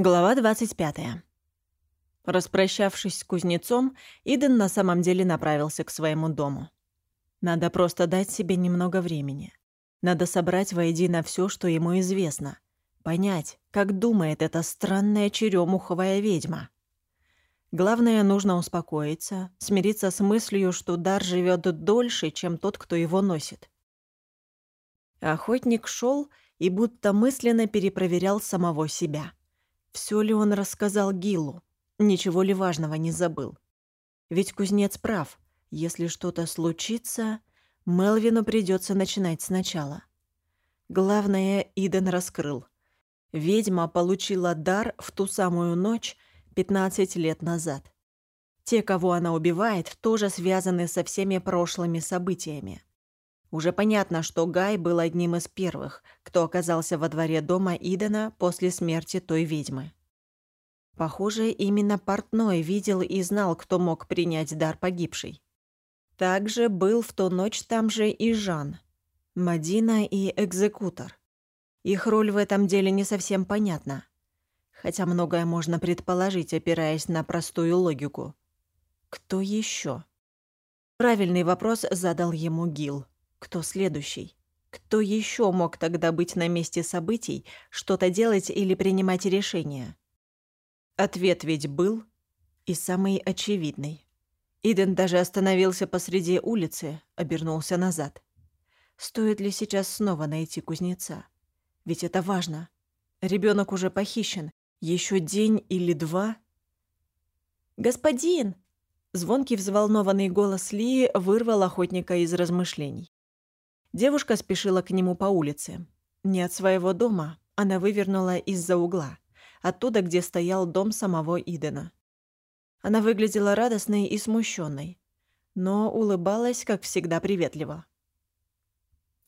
Глава 25. Распрощавшись с кузнецом, Иден на самом деле направился к своему дому. Надо просто дать себе немного времени. Надо собрать воедино все, что ему известно. Понять, как думает эта странная черемуховая ведьма. Главное, нужно успокоиться, смириться с мыслью, что дар живет дольше, чем тот, кто его носит. Охотник шел и будто мысленно перепроверял самого себя — все ли он рассказал Гилу? Ничего ли важного не забыл? Ведь кузнец прав. Если что-то случится, Мелвину придется начинать сначала. Главное, Иден раскрыл. Ведьма получила дар в ту самую ночь 15 лет назад. Те, кого она убивает, тоже связаны со всеми прошлыми событиями. Уже понятно, что Гай был одним из первых, кто оказался во дворе дома Идена после смерти той ведьмы. Похоже, именно портной видел и знал, кто мог принять дар погибшей. Также был в ту ночь там же и Жан, Мадина и Экзекутор. Их роль в этом деле не совсем понятна. Хотя многое можно предположить, опираясь на простую логику. Кто еще? Правильный вопрос задал ему Гил. Кто следующий? Кто еще мог тогда быть на месте событий, что-то делать или принимать решения? Ответ ведь был и самый очевидный. Иден даже остановился посреди улицы, обернулся назад. Стоит ли сейчас снова найти кузнеца? Ведь это важно. Ребенок уже похищен. Еще день или два. «Господин!» Звонкий взволнованный голос Лии вырвал охотника из размышлений. Девушка спешила к нему по улице. Не от своего дома, она вывернула из-за угла, оттуда, где стоял дом самого Идена. Она выглядела радостной и смущенной, но улыбалась, как всегда, приветливо.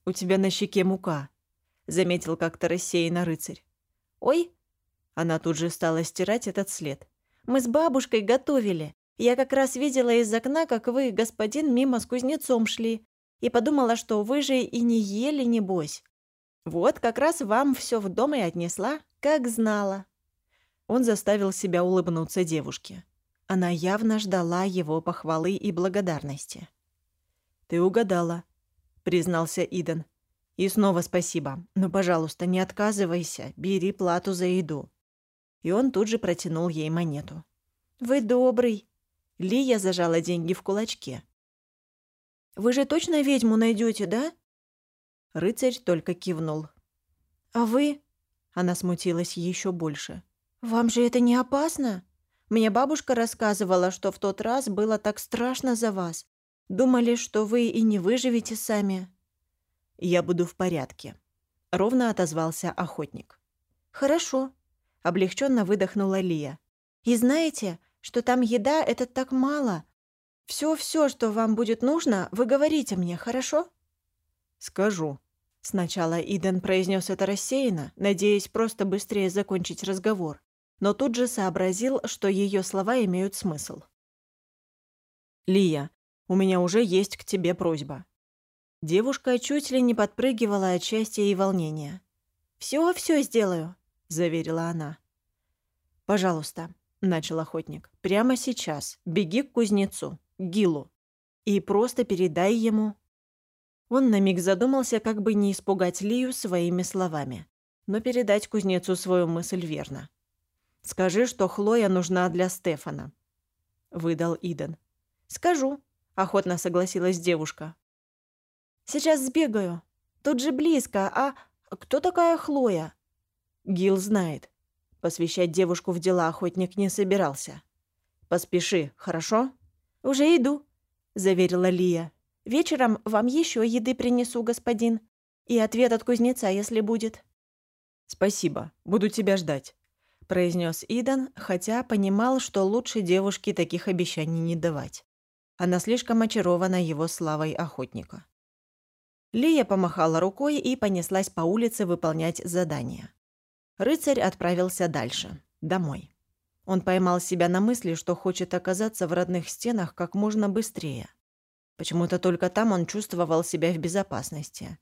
«У тебя на щеке мука», — заметил как-то рассеянно рыцарь. «Ой!» Она тут же стала стирать этот след. «Мы с бабушкой готовили. Я как раз видела из окна, как вы, господин, мимо с кузнецом шли и подумала, что вы же и не ели, небось. Вот как раз вам все в дом и отнесла, как знала». Он заставил себя улыбнуться девушке. Она явно ждала его похвалы и благодарности. «Ты угадала», — признался Иден. «И снова спасибо. Но, пожалуйста, не отказывайся, бери плату за еду». И он тут же протянул ей монету. «Вы добрый». Лия зажала деньги в кулачке. Вы же точно ведьму найдете, да?» Рыцарь только кивнул. «А вы?» Она смутилась еще больше. «Вам же это не опасно? Мне бабушка рассказывала, что в тот раз было так страшно за вас. Думали, что вы и не выживете сами». «Я буду в порядке», — ровно отозвался охотник. «Хорошо», — облегченно выдохнула Лия. «И знаете, что там еда — это так мало, все-все, что вам будет нужно, вы говорите мне, хорошо?» «Скажу». Сначала Иден произнес это рассеянно, надеясь просто быстрее закончить разговор, но тут же сообразил, что ее слова имеют смысл. «Лия, у меня уже есть к тебе просьба». Девушка чуть ли не подпрыгивала от счастья и волнения. «Все-все сделаю», — заверила она. «Пожалуйста», — начал охотник, — «прямо сейчас беги к кузнецу. Гилу, и просто передай ему». Он на миг задумался, как бы не испугать Лию своими словами, но передать кузнецу свою мысль верно. «Скажи, что Хлоя нужна для Стефана», — выдал Иден. «Скажу», — охотно согласилась девушка. «Сейчас сбегаю. Тут же близко, а кто такая Хлоя?» Гил знает. Посвящать девушку в дела охотник не собирался. «Поспеши, хорошо?» «Уже иду», — заверила Лия. «Вечером вам еще еды принесу, господин. И ответ от кузнеца, если будет». «Спасибо. Буду тебя ждать», — произнес Идан, хотя понимал, что лучше девушке таких обещаний не давать. Она слишком очарована его славой охотника. Лия помахала рукой и понеслась по улице выполнять задание. Рыцарь отправился дальше, домой. Он поймал себя на мысли, что хочет оказаться в родных стенах как можно быстрее. Почему-то только там он чувствовал себя в безопасности.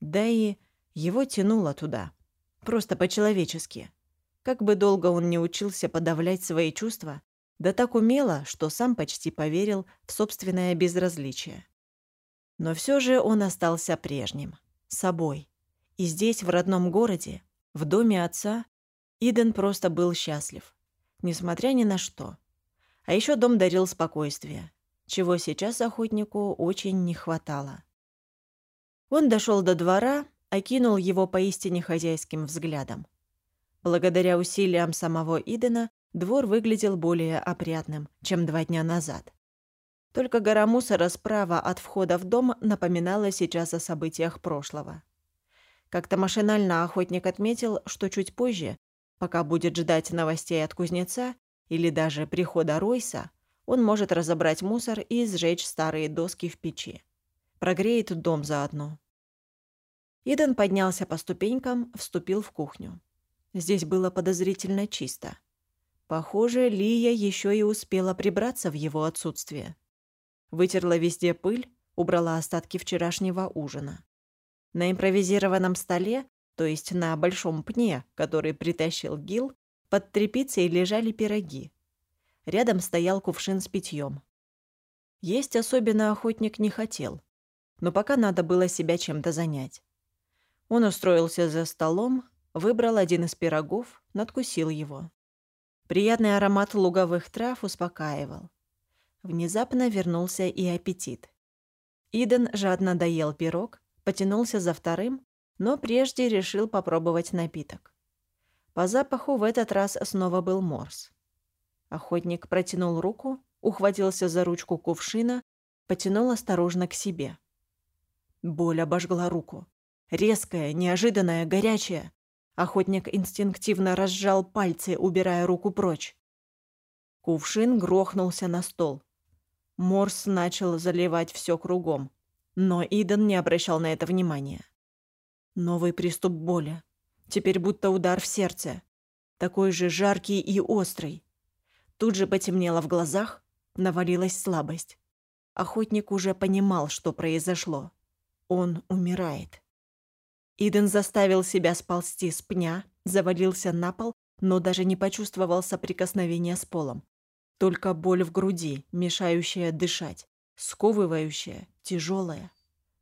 Да и его тянуло туда. Просто по-человечески. Как бы долго он не учился подавлять свои чувства, да так умело, что сам почти поверил в собственное безразличие. Но все же он остался прежним, собой. И здесь, в родном городе, в доме отца, Иден просто был счастлив, несмотря ни на что. А еще дом дарил спокойствие, чего сейчас охотнику очень не хватало. Он дошел до двора, окинул его поистине хозяйским взглядом. Благодаря усилиям самого Идена двор выглядел более опрятным, чем два дня назад. Только гора мусора справа от входа в дом напоминала сейчас о событиях прошлого. Как-то машинально охотник отметил, что чуть позже, пока будет ждать новостей от кузнеца или даже прихода Ройса, он может разобрать мусор и сжечь старые доски в печи. Прогреет дом заодно. Иден поднялся по ступенькам, вступил в кухню. Здесь было подозрительно чисто. Похоже, Лия еще и успела прибраться в его отсутствие. Вытерла везде пыль, убрала остатки вчерашнего ужина. На импровизированном столе, то есть на большом пне, который притащил Гил, под тряпицей лежали пироги. Рядом стоял кувшин с питьем. Есть особенно охотник не хотел, но пока надо было себя чем-то занять. Он устроился за столом, выбрал один из пирогов, надкусил его. Приятный аромат луговых трав успокаивал. Внезапно вернулся и аппетит. Иден жадно доел пирог, потянулся за вторым, но прежде решил попробовать напиток. По запаху в этот раз снова был морс. Охотник протянул руку, ухватился за ручку кувшина, потянул осторожно к себе. Боль обожгла руку. Резкая, неожиданная, горячая. Охотник инстинктивно разжал пальцы, убирая руку прочь. Кувшин грохнулся на стол. Морс начал заливать все кругом. Но Иден не обращал на это внимания. Новый приступ боли. Теперь будто удар в сердце. Такой же жаркий и острый. Тут же потемнело в глазах, навалилась слабость. Охотник уже понимал, что произошло. Он умирает. Иден заставил себя сползти с пня, завалился на пол, но даже не почувствовал соприкосновения с полом. Только боль в груди, мешающая дышать, сковывающая, тяжелая.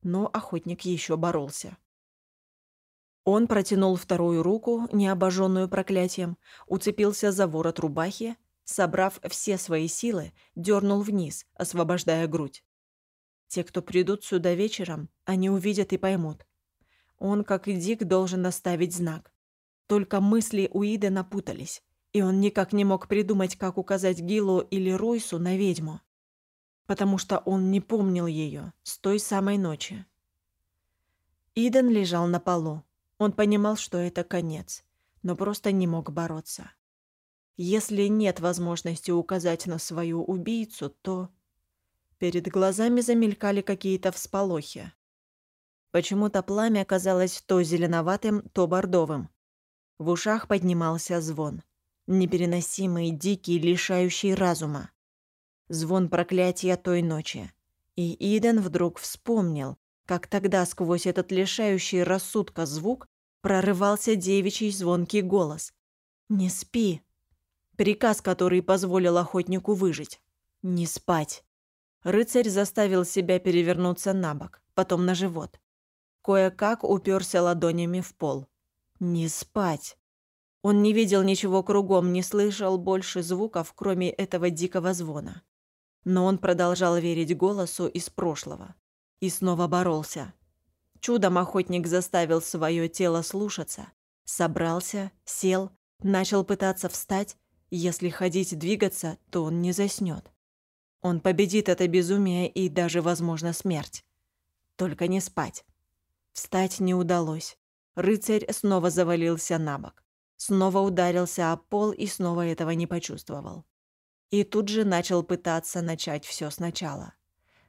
Но охотник еще боролся. Он протянул вторую руку, не обожженную проклятием, уцепился за ворот рубахи, собрав все свои силы, дернул вниз, освобождая грудь. Те, кто придут сюда вечером, они увидят и поймут. Он, как и Дик, должен оставить знак. Только мысли у Иды напутались и он никак не мог придумать, как указать Гилу или Ройсу на ведьму, потому что он не помнил ее с той самой ночи. Иден лежал на полу. Он понимал, что это конец, но просто не мог бороться. Если нет возможности указать на свою убийцу, то... Перед глазами замелькали какие-то всполохи. Почему-то пламя казалось то зеленоватым, то бордовым. В ушах поднимался звон непереносимый, дикий, лишающий разума. Звон проклятия той ночи. И Иден вдруг вспомнил, как тогда сквозь этот лишающий рассудка звук прорывался девичий звонкий голос. «Не спи!» Приказ, который позволил охотнику выжить. «Не спать!» Рыцарь заставил себя перевернуться на бок, потом на живот. Кое-как уперся ладонями в пол. «Не спать!» Он не видел ничего кругом, не слышал больше звуков, кроме этого дикого звона. Но он продолжал верить голосу из прошлого. И снова боролся. Чудом охотник заставил свое тело слушаться. Собрался, сел, начал пытаться встать. Если ходить двигаться, то он не заснет. Он победит это безумие и даже, возможно, смерть. Только не спать. Встать не удалось. Рыцарь снова завалился на бок. Снова ударился о пол и снова этого не почувствовал. И тут же начал пытаться начать все сначала.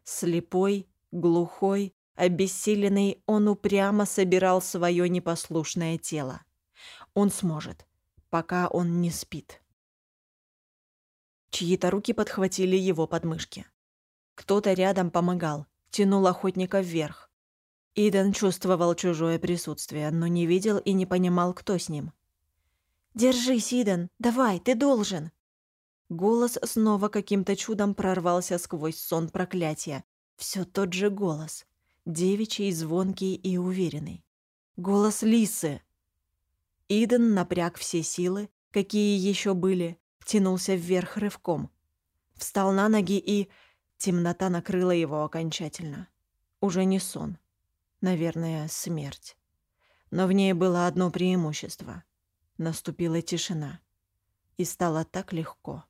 Слепой, глухой, обессиленный, он упрямо собирал свое непослушное тело. Он сможет, пока он не спит. Чьи-то руки подхватили его подмышки. Кто-то рядом помогал, тянул охотника вверх. Иден чувствовал чужое присутствие, но не видел и не понимал, кто с ним. «Держись, Иден! Давай, ты должен!» Голос снова каким-то чудом прорвался сквозь сон проклятия. Все тот же голос. Девичий, звонкий и уверенный. Голос Лисы. Иден напряг все силы, какие еще были, тянулся вверх рывком. Встал на ноги и... Темнота накрыла его окончательно. Уже не сон. Наверное, смерть. Но в ней было одно преимущество. Наступила тишина. И стало так легко.